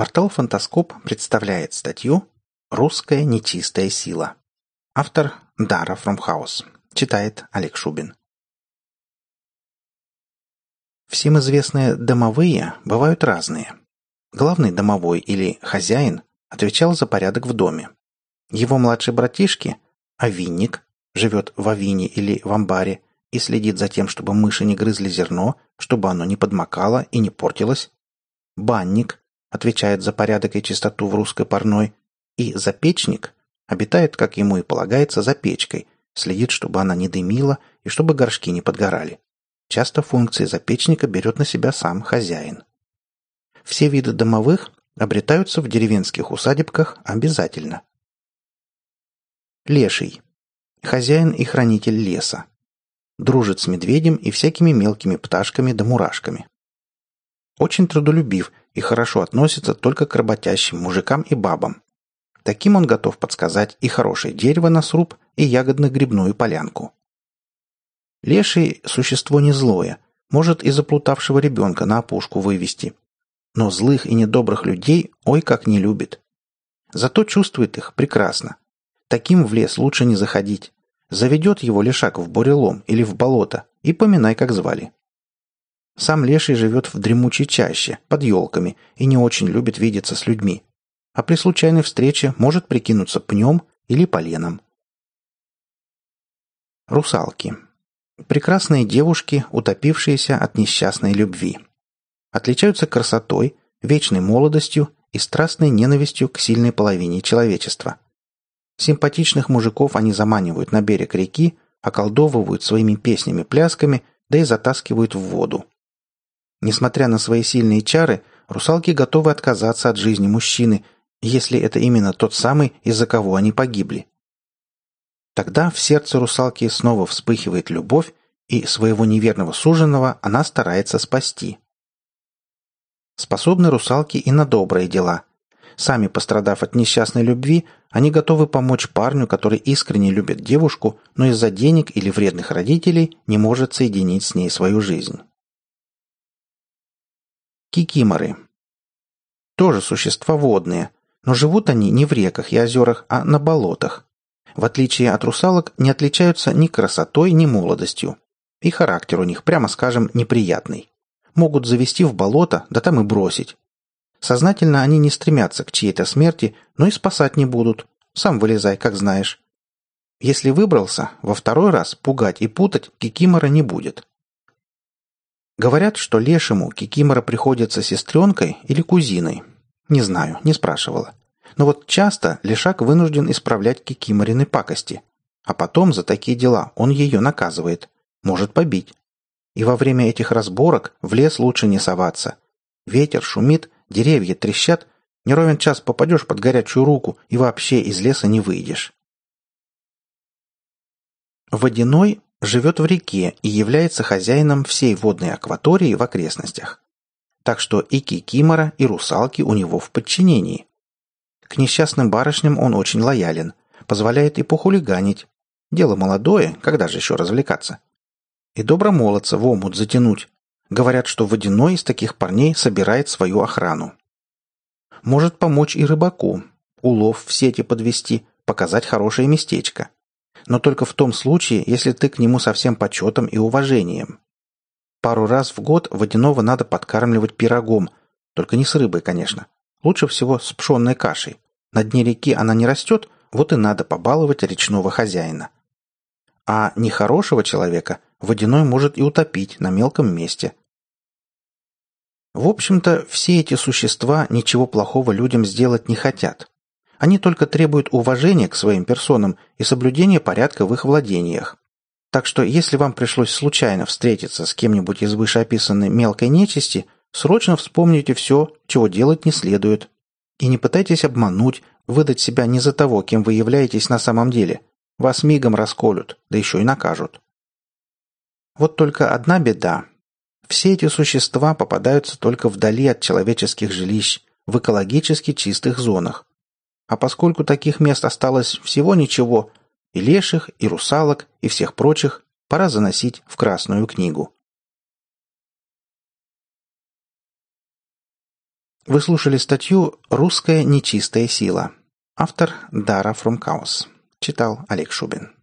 Портал «Фантаскоп» представляет статью «Русская нечистая сила». Автор Дара Фромхаус. Читает Олег Шубин. Всем известные домовые бывают разные. Главный домовой или хозяин отвечал за порядок в доме. Его младший братишки, овинник, живет в овине или в амбаре и следит за тем, чтобы мыши не грызли зерно, чтобы оно не подмокало и не портилось. Банник отвечает за порядок и чистоту в русской парной, и запечник обитает, как ему и полагается, за печкой, следит, чтобы она не дымила и чтобы горшки не подгорали. Часто функции запечника берет на себя сам хозяин. Все виды домовых обретаются в деревенских усадебках обязательно. Леший. Хозяин и хранитель леса. Дружит с медведем и всякими мелкими пташками да мурашками. Очень трудолюбив и хорошо относится только к работящим мужикам и бабам. Таким он готов подсказать и хорошее дерево на сруб, и ягодно-грибную полянку. Леший – существо не злое, может и заплутавшего ребенка на опушку вывести. Но злых и недобрых людей ой как не любит. Зато чувствует их прекрасно. Таким в лес лучше не заходить. Заведет его лешак в бурелом или в болото, и поминай, как звали. Сам леший живет в дремучей чаще, под елками, и не очень любит видеться с людьми. А при случайной встрече может прикинуться пнем или поленом. Русалки. Прекрасные девушки, утопившиеся от несчастной любви. Отличаются красотой, вечной молодостью и страстной ненавистью к сильной половине человечества. Симпатичных мужиков они заманивают на берег реки, околдовывают своими песнями-плясками, да и затаскивают в воду. Несмотря на свои сильные чары, русалки готовы отказаться от жизни мужчины, если это именно тот самый, из-за кого они погибли. Тогда в сердце русалки снова вспыхивает любовь, и своего неверного суженого она старается спасти. Способны русалки и на добрые дела. Сами пострадав от несчастной любви, они готовы помочь парню, который искренне любит девушку, но из-за денег или вредных родителей не может соединить с ней свою жизнь. Кикиморы. Тоже существа водные, но живут они не в реках и озерах, а на болотах. В отличие от русалок, не отличаются ни красотой, ни молодостью. И характер у них, прямо скажем, неприятный. Могут завести в болото, да там и бросить. Сознательно они не стремятся к чьей-то смерти, но и спасать не будут. Сам вылезай, как знаешь. Если выбрался, во второй раз пугать и путать кикимора не будет. Говорят, что лешему Кикимора приходится сестренкой или кузиной. Не знаю, не спрашивала. Но вот часто лешак вынужден исправлять Кикиморины пакости. А потом за такие дела он ее наказывает. Может побить. И во время этих разборок в лес лучше не соваться. Ветер шумит, деревья трещат, не ровен час попадешь под горячую руку и вообще из леса не выйдешь. Водяной живет в реке и является хозяином всей водной акватории в окрестностях. Так что и кикимора, и русалки у него в подчинении. К несчастным барышням он очень лоялен, позволяет и похулиганить. Дело молодое, когда же еще развлекаться? И добромолодца в омут затянуть. Говорят, что водяной из таких парней собирает свою охрану. Может помочь и рыбаку, улов в сети подвести, показать хорошее местечко но только в том случае, если ты к нему со всем почетом и уважением. Пару раз в год водяного надо подкармливать пирогом, только не с рыбой, конечно. Лучше всего с пшенной кашей. На дне реки она не растет, вот и надо побаловать речного хозяина. А нехорошего человека водяной может и утопить на мелком месте. В общем-то, все эти существа ничего плохого людям сделать не хотят. Они только требуют уважения к своим персонам и соблюдения порядка в их владениях. Так что, если вам пришлось случайно встретиться с кем-нибудь из вышеописанной мелкой нечисти, срочно вспомните все, чего делать не следует. И не пытайтесь обмануть, выдать себя не за того, кем вы являетесь на самом деле. Вас мигом расколют, да еще и накажут. Вот только одна беда. Все эти существа попадаются только вдали от человеческих жилищ, в экологически чистых зонах. А поскольку таких мест осталось всего ничего, и леших, и русалок, и всех прочих пора заносить в Красную книгу. Вы слушали статью «Русская нечистая сила». Автор Дара Фром Читал Олег Шубин.